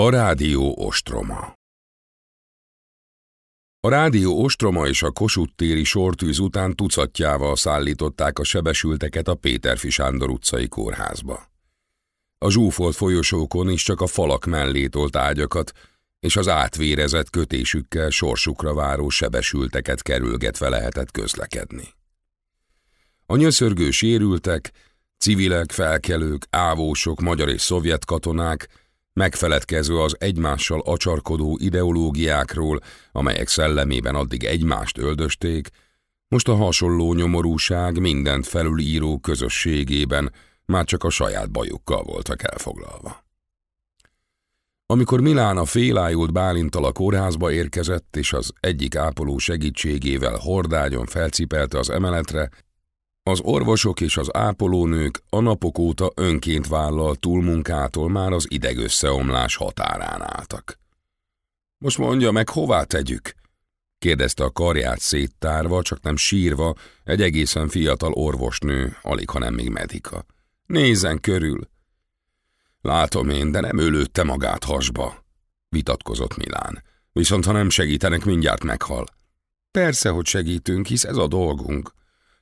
A rádió ostroma A rádió ostroma és a Kossuth téri sortűz után tucatjával szállították a sebesülteket a Péterfi Sándor utcai kórházba. A zsúfolt folyosókon is csak a falak mellé tolt ágyakat, és az átvérezett kötésükkel sorsukra váró sebesülteket kerülgetve lehetett közlekedni. A nyöszörgő sérültek, civilek, felkelők, ávósok, magyar és szovjet katonák, megfeledkező az egymással acsarkodó ideológiákról, amelyek szellemében addig egymást öldösték, most a hasonló nyomorúság mindent felülíró közösségében már csak a saját bajukkal voltak elfoglalva. Amikor Milán a félájult Bálintal a kórházba érkezett, és az egyik ápoló segítségével hordágyon felcipelte az emeletre, az orvosok és az ápolónők a napok óta önként vállal túlmunkától már az idegösszeomlás határán álltak. Most mondja meg, hová tegyük? kérdezte a karját széttárva, csak nem sírva, egy egészen fiatal orvosnő, alig, ha nem még medika. Nézzen körül! Látom én, de nem ölődte magát hasba, vitatkozott Milán. Viszont ha nem segítenek, mindjárt meghal. Persze, hogy segítünk, hisz ez a dolgunk.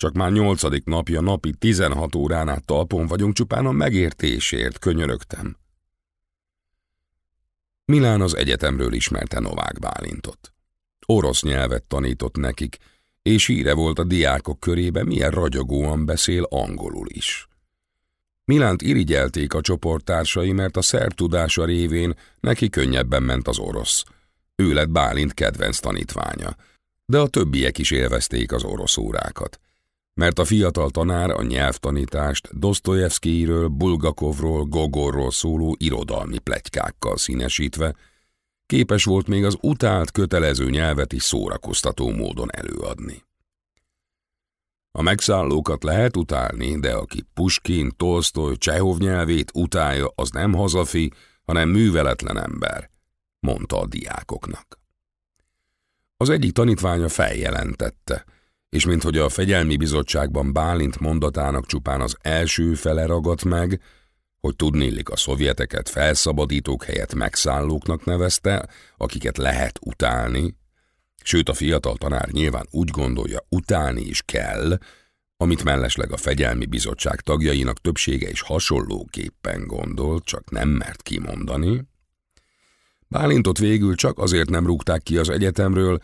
Csak már nyolcadik napja napi 16 órán át talpon vagyunk, csupán a megértésért könyörögtem. Milán az egyetemről ismerte Novák Bálintot. Orosz nyelvet tanított nekik, és híre volt a diákok körében, milyen ragyogóan beszél angolul is. Milánt irigyelték a csoporttársai, mert a szerb tudása révén neki könnyebben ment az orosz. Ő lett Bálint kedvenc tanítványa, de a többiek is élvezték az orosz órákat mert a fiatal tanár a nyelvtanítást Dostoyevskiről, Bulgakovról, Gogorról szóló irodalmi plegykákkal színesítve, képes volt még az utált kötelező nyelvet is szórakoztató módon előadni. A megszállókat lehet utálni, de aki Puskin, Tolstoy, Csehov nyelvét utálja, az nem hazafi, hanem műveletlen ember, mondta a diákoknak. Az egyik tanítványa feljelentette – és minthogy a fegyelmi bizottságban Bálint mondatának csupán az első fele ragadt meg, hogy tudnélik a szovjeteket felszabadítók helyett megszállóknak nevezte, akiket lehet utálni, sőt a fiatal tanár nyilván úgy gondolja, utálni is kell, amit mellesleg a fegyelmi bizottság tagjainak többsége is hasonlóképpen gondol, csak nem mert kimondani. Bálintot végül csak azért nem rúgták ki az egyetemről,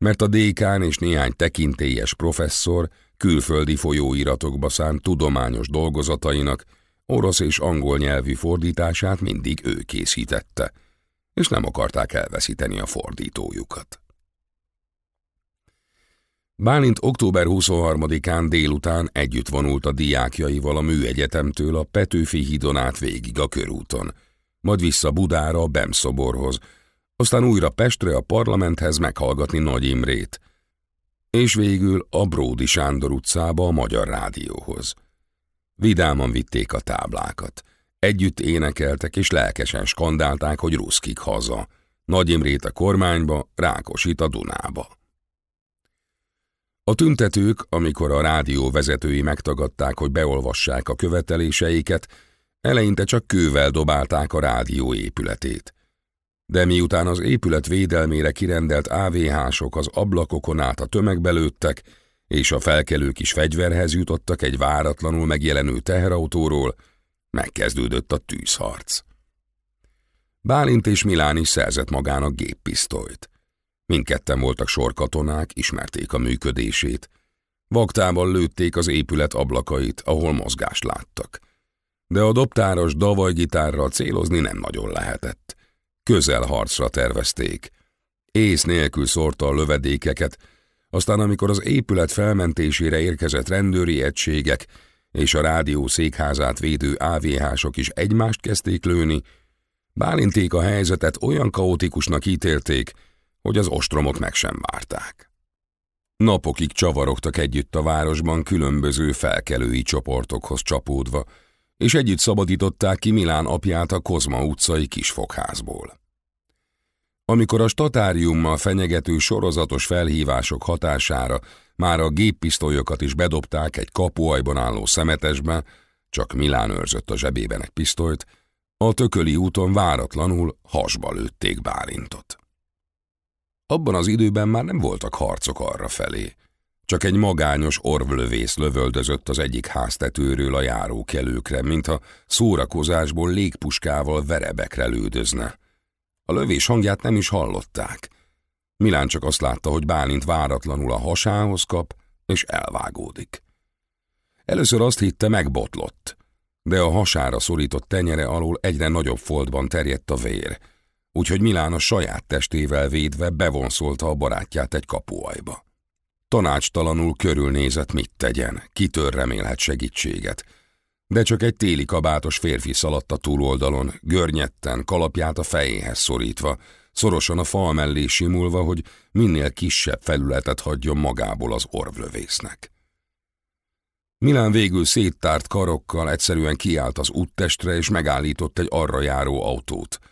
mert a dékán és néhány tekintélyes professzor külföldi folyóiratokba szánt tudományos dolgozatainak orosz és angol nyelvű fordítását mindig ő készítette, és nem akarták elveszíteni a fordítójukat. Bálint október 23-án délután együtt vonult a diákjaival a műegyetemtől a Petőfi hídon át végig a körúton, majd vissza Budára a Bemszoborhoz, aztán újra Pestre a parlamenthez meghallgatni Nagy Imrét, és végül a Bródi Sándor utcába a Magyar Rádióhoz. Vidáman vitték a táblákat. Együtt énekeltek és lelkesen skandálták, hogy ruszkik haza. Nagy Imrét a kormányba, Rákosit a Dunába. A tüntetők, amikor a rádió vezetői megtagadták, hogy beolvassák a követeléseiket, eleinte csak kővel dobálták a rádió épületét de miután az épület védelmére kirendelt AVH-sok az ablakokon át a tömegbe lőttek, és a felkelők is fegyverhez jutottak egy váratlanul megjelenő teherautóról, megkezdődött a tűzharc. Bálint és Milán is szerzett magának géppisztolyt. Mindketten voltak sorkatonák, ismerték a működését. Vaktával lőtték az épület ablakait, ahol mozgást láttak. De a dobtáros davajgitárral célozni nem nagyon lehetett. Közel harcra tervezték. Ész nélkül szórta a lövedékeket, aztán amikor az épület felmentésére érkezett rendőri egységek és a rádió székházát védő AVH-sok is egymást kezdték lőni, Bálinték a helyzetet olyan kaotikusnak ítélték, hogy az ostromot meg sem várták. Napokig csavarogtak együtt a városban különböző felkelői csoportokhoz csapódva, és együtt szabadították ki Milán apját a Kozma utcai kisfogházból. Amikor a statáriummal fenyegető sorozatos felhívások hatására már a géppisztolyokat is bedobták egy kapuajban álló szemetesbe, csak Milán őrzött a zsebében egy pisztolyt, A tököli úton váratlanul hasba lőtték Bálintot. Abban az időben már nem voltak harcok arra felé. Csak egy magányos orvlövész lövöldözött az egyik háztetőről a járókelőkre, mintha szórakozásból légpuskával verebekre lődözne. A lövés hangját nem is hallották. Milán csak azt látta, hogy Bálint váratlanul a hasához kap, és elvágódik. Először azt hitte, megbotlott, de a hasára szorított tenyere alól egyre nagyobb foltban terjedt a vér, úgyhogy Milán a saját testével védve bevonszolta a barátját egy kapuajba. Tanácstalanul körülnézett, mit tegyen, kitör remélhet segítséget. De csak egy téli kabátos férfi szaladt a túloldalon, görnyetten, kalapját a fejéhez szorítva, szorosan a fal mellé simulva, hogy minél kisebb felületet hagyjon magából az orvlövésznek. Milán végül széttárt karokkal egyszerűen kiállt az úttestre és megállított egy arra járó autót –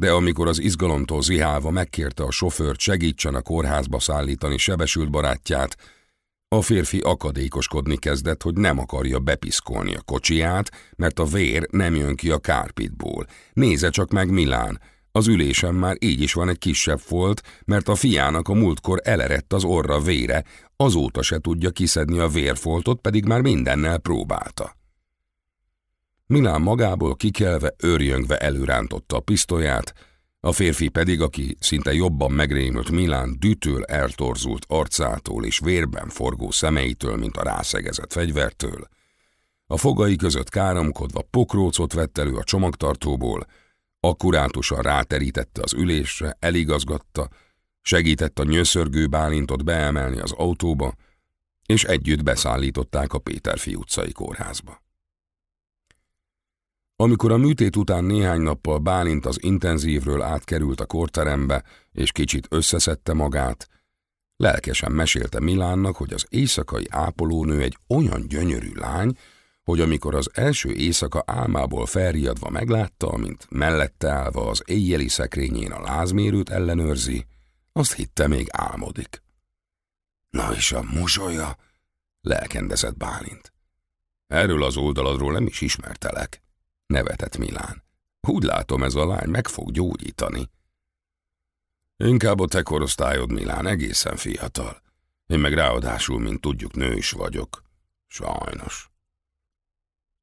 de amikor az izgalomtól zihálva megkérte a sofőrt segítsen a kórházba szállítani sebesült barátját, a férfi akadékoskodni kezdett, hogy nem akarja bepiszkolni a kocsiját, mert a vér nem jön ki a kárpitból. Nézze csak meg Milán, az ülésen már így is van egy kisebb folt, mert a fiának a múltkor elerett az orra vére, azóta se tudja kiszedni a vérfoltot, pedig már mindennel próbálta. Milán magából kikelve, őrjöngve előrántotta a pisztolyát, a férfi pedig, aki szinte jobban megrémült Milán dütől eltorzult arcától és vérben forgó szemeitől, mint a rászegezett fegyvertől, a fogai között káromkodva pokrócot vett elő a csomagtartóból, akkurátusan ráterítette az ülésre, eligazgatta, segített a nyöszörgő bálintot beemelni az autóba, és együtt beszállították a Péterfi utcai kórházba. Amikor a műtét után néhány nappal Bálint az intenzívről átkerült a korterembe, és kicsit összeszedte magát, lelkesen mesélte Milánnak, hogy az éjszakai ápolónő egy olyan gyönyörű lány, hogy amikor az első éjszaka álmából felriadva meglátta, mint mellette állva az éjjeli szekrényén a lázmérőt ellenőrzi, azt hitte még álmodik. Na és a mosolya? lelkendezett Bálint. Erről az oldaladról nem is ismertelek nevetett Milán. Úgy látom, ez a lány meg fog gyógyítani. Inkább a te korosztályod, Milán, egészen fiatal. Én meg ráadásul, mint tudjuk, nő is vagyok. Sajnos.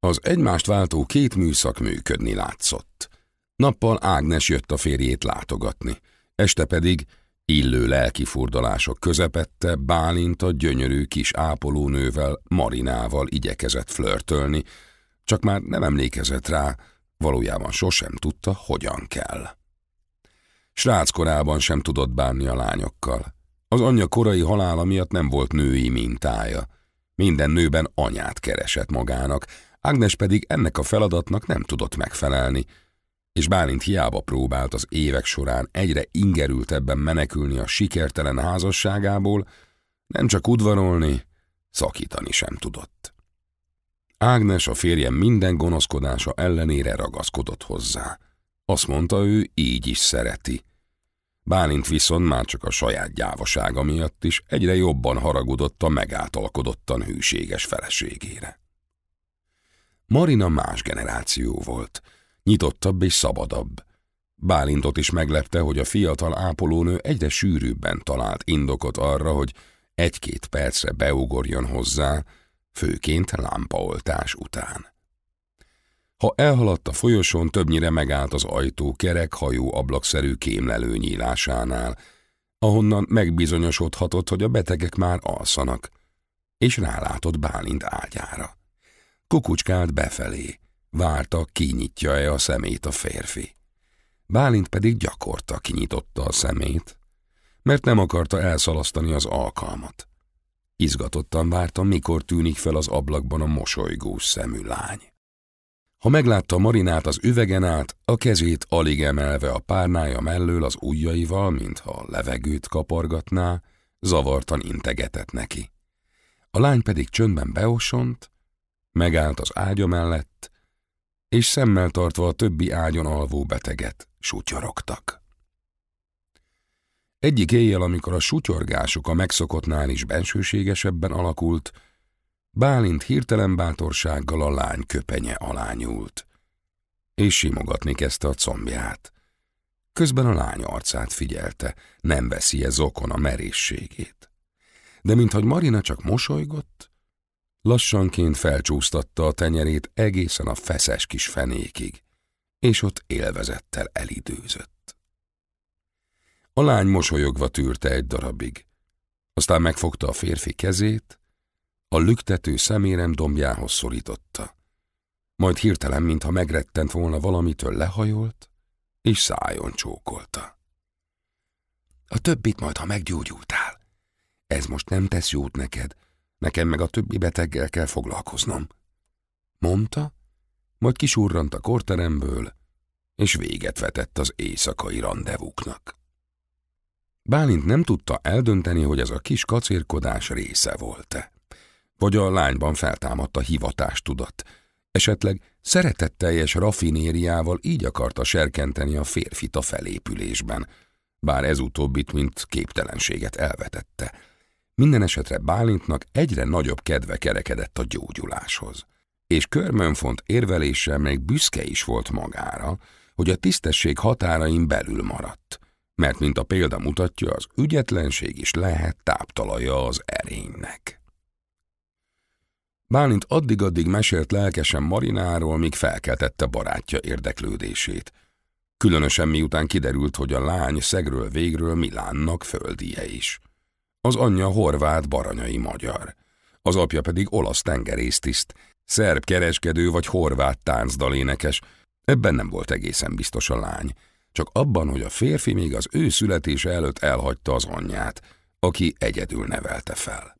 Az egymást váltó két műszak működni látszott. Nappal Ágnes jött a férjét látogatni, este pedig illő lelkifurdalások közepette Bálint a gyönyörű kis ápolónővel, Marinával igyekezett flörtölni, csak már nem emlékezett rá, valójában sosem tudta, hogyan kell. Srác korában sem tudott bánni a lányokkal. Az anyja korai halála miatt nem volt női mintája. Minden nőben anyát keresett magának, Ágnes pedig ennek a feladatnak nem tudott megfelelni, és Bálint hiába próbált az évek során egyre ingerültebben menekülni a sikertelen házasságából, nem csak udvarolni, szakítani sem tudott. Ágnes a férjem minden gonoszkodása ellenére ragaszkodott hozzá. Azt mondta ő, így is szereti. Bálint viszont már csak a saját gyávasága miatt is egyre jobban haragudott a megáltalkodottan hűséges feleségére. Marina más generáció volt, nyitottabb és szabadabb. Bálintot is meglepte, hogy a fiatal ápolónő egyre sűrűbben talált indokot arra, hogy egy-két percre beugorjon hozzá, főként lámpaoltás után. Ha elhaladt a folyosón, többnyire megállt az ajtó kerek hajó ablakszerű kémlelő nyílásánál, ahonnan megbizonyosodhatott, hogy a betegek már alszanak, és rálátott Bálint ágyára. Kukucskált befelé, várta, kinyitja-e a szemét a férfi. Bálint pedig gyakorta kinyitotta a szemét, mert nem akarta elszalasztani az alkalmat. Izgatottan vártam, mikor tűnik fel az ablakban a mosolygós szemű lány. Ha meglátta Marinát az üvegen át, a kezét alig emelve a párnája mellől az ujjaival, mintha levegőt kapargatná, zavartan integetett neki. A lány pedig csöndben beosont, megállt az ágya mellett, és szemmel tartva a többi ágyon alvó beteget sutyorogtak. Egyik éjjel, amikor a sutyorgásuk a megszokottnál is bensőségesebben alakult, Bálint hirtelen bátorsággal a lány köpenye alá nyúlt. és simogatni kezdte a combját. Közben a lány arcát figyelte, nem veszi-e zokon a merészségét. De minthogy Marina csak mosolygott, lassanként felcsúsztatta a tenyerét egészen a feszes kis fenékig, és ott élvezettel elidőzött. A lány mosolyogva tűrte egy darabig, aztán megfogta a férfi kezét, a lüktető szemérem dombjához szorította. Majd hirtelen, mintha megrettent volna valamitől lehajolt, és szájon csókolta. A többit majd, ha meggyógyultál. Ez most nem tesz jót neked, nekem meg a többi beteggel kell foglalkoznom. Mondta, majd kisurrant a korteremből, és véget vetett az éjszakai rendezvúknak. Bálint nem tudta eldönteni, hogy ez a kis kacérkodás része volt-e. Vagy a lányban feltámadt a hivatás tudat. Esetleg szeretetteljes rafinériával így akarta serkenteni a férfit a felépülésben, bár ez utóbbit, mint képtelenséget elvetette. Minden esetre Bálintnak egyre nagyobb kedve kerekedett a gyógyuláshoz. És Körmönfont érveléssel még büszke is volt magára, hogy a tisztesség határain belül maradt, mert mint a példa mutatja, az ügyetlenség is lehet táptalaja az erénynek. Bálint addig-addig mesélt lelkesen Marináról, míg felkeltette barátja érdeklődését. Különösen miután kiderült, hogy a lány szegről végről Milánnak földie is. Az anyja horvát baranyai magyar, az apja pedig olasz tengerésztiszt, szerb kereskedő vagy horvát táncdalénekes, ebben nem volt egészen biztos a lány, csak abban, hogy a férfi még az ő születése előtt elhagyta az anyját, aki egyedül nevelte fel.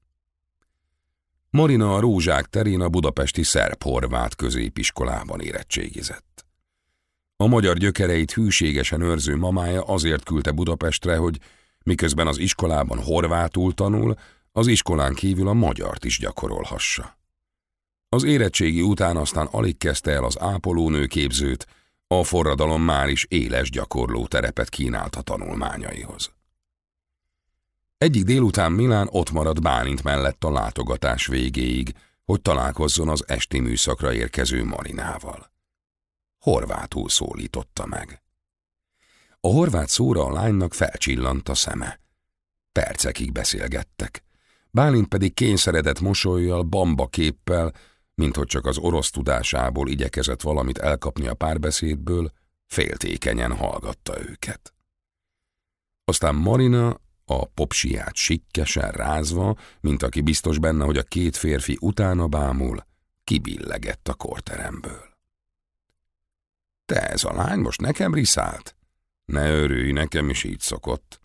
Marina a Rózsák terén a budapesti szerb-horvát középiskolában érettségizett. A magyar gyökereit hűségesen őrző mamája azért küldte Budapestre, hogy miközben az iskolában horvátul tanul, az iskolán kívül a magyart is gyakorolhassa. Az érettségi után aztán alig kezdte el az ápolónő képzőt, a forradalom már is éles gyakorló terepet kínált a tanulmányaihoz. Egyik délután Milán ott maradt Bálint mellett a látogatás végéig, hogy találkozzon az esti műszakra érkező Marinával. Horvátul szólította meg. A horvát szóra a lánynak felcsillant a szeme. Percekig beszélgettek. Bálint pedig kényszeredett mosolyjal, bamba képpel, minthogy csak az orosz tudásából igyekezett valamit elkapni a párbeszédből, féltékenyen hallgatta őket. Aztán Marina a popsiát sikkesen rázva, mint aki biztos benne, hogy a két férfi utána bámul, kibillegett a korteremből. Te ez a lány most nekem riszált? Ne örülj, nekem is így szokott.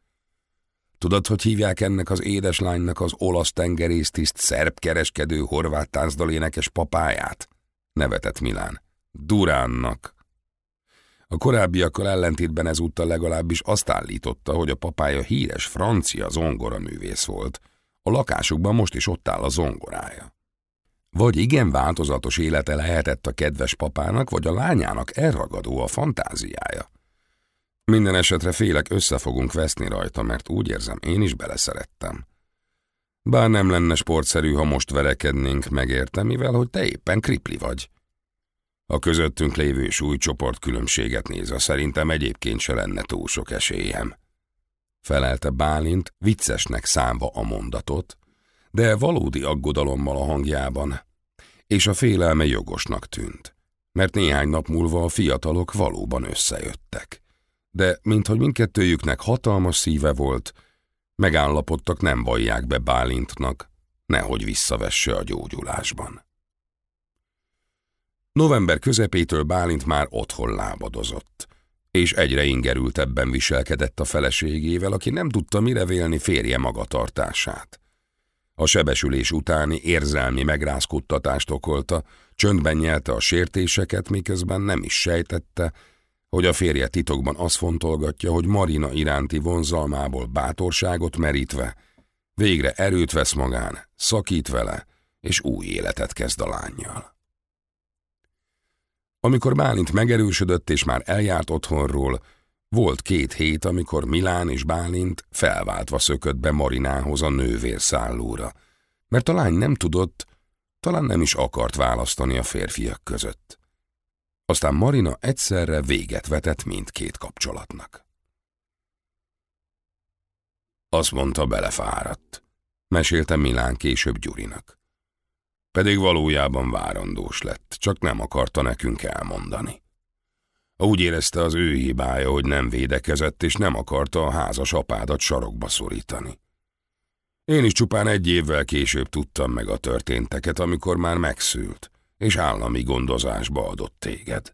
Tudod, hogy hívják ennek az édeslánynak az olasz tengerésztiszt szerb kereskedő horvát táncdalénekes papáját? Nevetett Milán. Duránnak. A korábbiakkal ellentétben ezúttal legalábbis azt állította, hogy a papája híres francia zongoraművész volt. A lakásukban most is ott áll a zongorája. Vagy igen változatos élete lehetett a kedves papának, vagy a lányának elragadó a fantáziája. Minden esetre félek össze fogunk veszni rajta, mert úgy érzem, én is beleszerettem. Bár nem lenne sportszerű, ha most verekednénk, megérte, mivel hogy te éppen kripli vagy. A közöttünk lévő súlycsoport különbséget nézve szerintem egyébként se lenne túl sok esélyem. Felelte Bálint, viccesnek számva a mondatot, de valódi aggodalommal a hangjában, és a félelme jogosnak tűnt, mert néhány nap múlva a fiatalok valóban összejöttek. De minthogy mindkettőjüknek hatalmas szíve volt, megállapodtak nem vallják be Bálintnak, nehogy visszavesse a gyógyulásban. November közepétől Bálint már otthon lábadozott, és egyre ingerültebben viselkedett a feleségével, aki nem tudta mire vélni férje magatartását. A sebesülés utáni érzelmi megrázkódtatást okolta, csöndben nyelte a sértéseket, miközben nem is sejtette, hogy a férje titokban azt fontolgatja, hogy Marina iránti vonzalmából bátorságot merítve, végre erőt vesz magán, szakít vele, és új életet kezd a lányjal. Amikor Bálint megerősödött és már eljárt otthonról, volt két hét, amikor Milán és Bálint felváltva szökött be Marinához a nővérszállóra, mert a lány nem tudott, talán nem is akart választani a férfiak között. Aztán Marina egyszerre véget vetett mindkét kapcsolatnak. Azt mondta, belefáradt. Mesélte Milán később Gyurinak. Pedig valójában várandós lett, csak nem akarta nekünk elmondani. Úgy érezte az ő hibája, hogy nem védekezett, és nem akarta a házas apádat sarokba szorítani. Én is csupán egy évvel később tudtam meg a történteket, amikor már megszült, és állami gondozásba adott téged.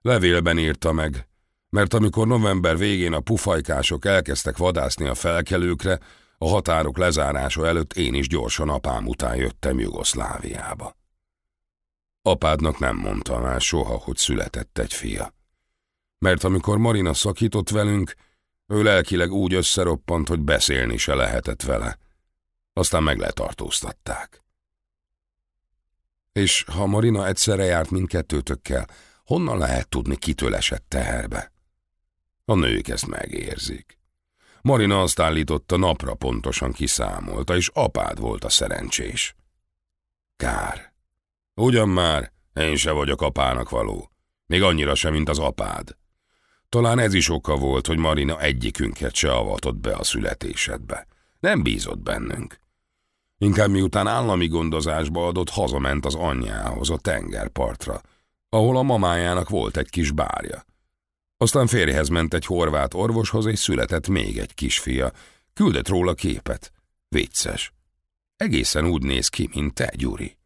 Levélben írta meg, mert amikor november végén a pufajkások elkezdtek vadászni a felkelőkre, a határok lezárása előtt én is gyorsan apám után jöttem Jugoszláviába. Apádnak nem mondta már soha, hogy született egy fia. Mert amikor Marina szakított velünk, ő lelkileg úgy összeroppant, hogy beszélni se lehetett vele. Aztán meg letartóztatták. És ha Marina egyszerre járt mindkettőtökkel, honnan lehet tudni, kitől esett teherbe? A nők ezt megérzik. Marina azt állította, napra pontosan kiszámolta, és apád volt a szerencsés. Kár. Ugyan már, én se vagyok apának való. Még annyira sem, mint az apád. Talán ez is oka volt, hogy Marina egyikünket se avatott be a születésedbe. Nem bízott bennünk. Inkább miután állami gondozásba adott, hazament az anyjához a tengerpartra, ahol a mamájának volt egy kis bárja. Aztán férjhez ment egy horvát orvoshoz, és született még egy kisfia. Küldött róla képet. Vicces. Egészen úgy néz ki, mint te, Gyuri.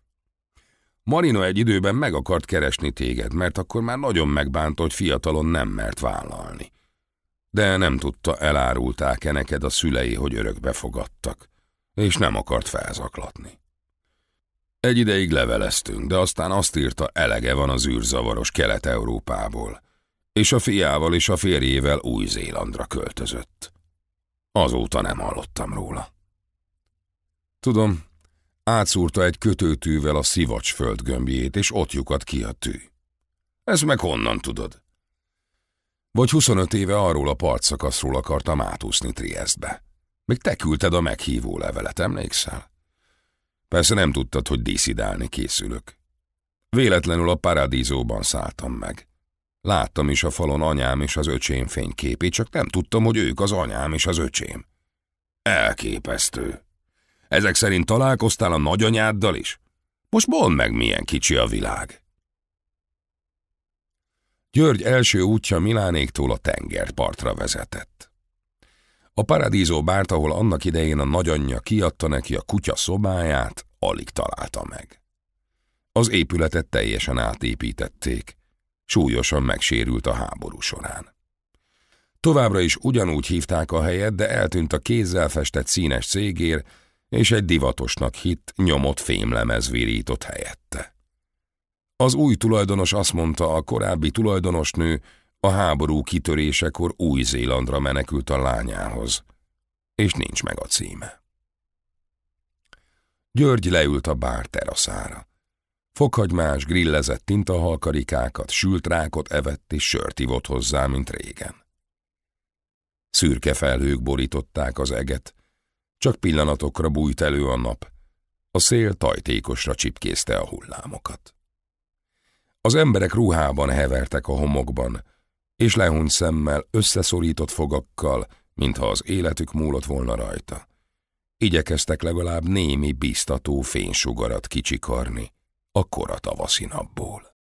Marina egy időben meg akart keresni téged, mert akkor már nagyon megbánt, hogy fiatalon nem mert vállalni. De nem tudta, elárulták-e neked a szülei, hogy örökbe fogadtak, és nem akart felzaklatni. Egy ideig leveleztünk, de aztán azt írta, elege van az űrzavaros Kelet-Európából, és a fiával és a férjével Új-Zélandra költözött. Azóta nem hallottam róla. Tudom, átszúrta egy kötőtűvel a szivacs földgömbjét, és ott lyukat ki a tű. Ezt meg honnan tudod? Vagy 25 éve arról a partszakaszról akartam átúszni Triestbe. Még te küldted a meghívó levelet, emlékszel? Persze nem tudtad, hogy díszidálni készülök. Véletlenül a paradízóban szálltam meg. Láttam is a falon anyám és az öcsém fényképét, csak nem tudtam, hogy ők az anyám és az öcsém. Elképesztő. Ezek szerint találkoztál a nagyanyáddal is? Most mondd meg, milyen kicsi a világ. György első útja Milánéktól a tengerpartra vezetett. A paradízó bárt, ahol annak idején a nagyanyja kiadta neki a kutya szobáját, alig találta meg. Az épületet teljesen átépítették, súlyosan megsérült a háború során. Továbbra is ugyanúgy hívták a helyet, de eltűnt a kézzel festett színes cégér, és egy divatosnak hitt, nyomott fémlemez virított helyette. Az új tulajdonos azt mondta, a korábbi tulajdonosnő a háború kitörésekor Új-Zélandra menekült a lányához, és nincs meg a címe. György leült a bár teraszára. Fokhagymás, grillezett tintahalkarikákat, sült rákot evett és sört ivott hozzá, mint régen. Szürke felhők borították az eget, csak pillanatokra bújt elő a nap, a szél tajtékosra csipkészte a hullámokat. Az emberek ruhában hevertek a homokban, és lehúnyt szemmel, összeszorított fogakkal, mintha az életük múlott volna rajta. Igyekeztek legalább némi biztató fénysugarat kicsikarni, a kora tavaszi napból.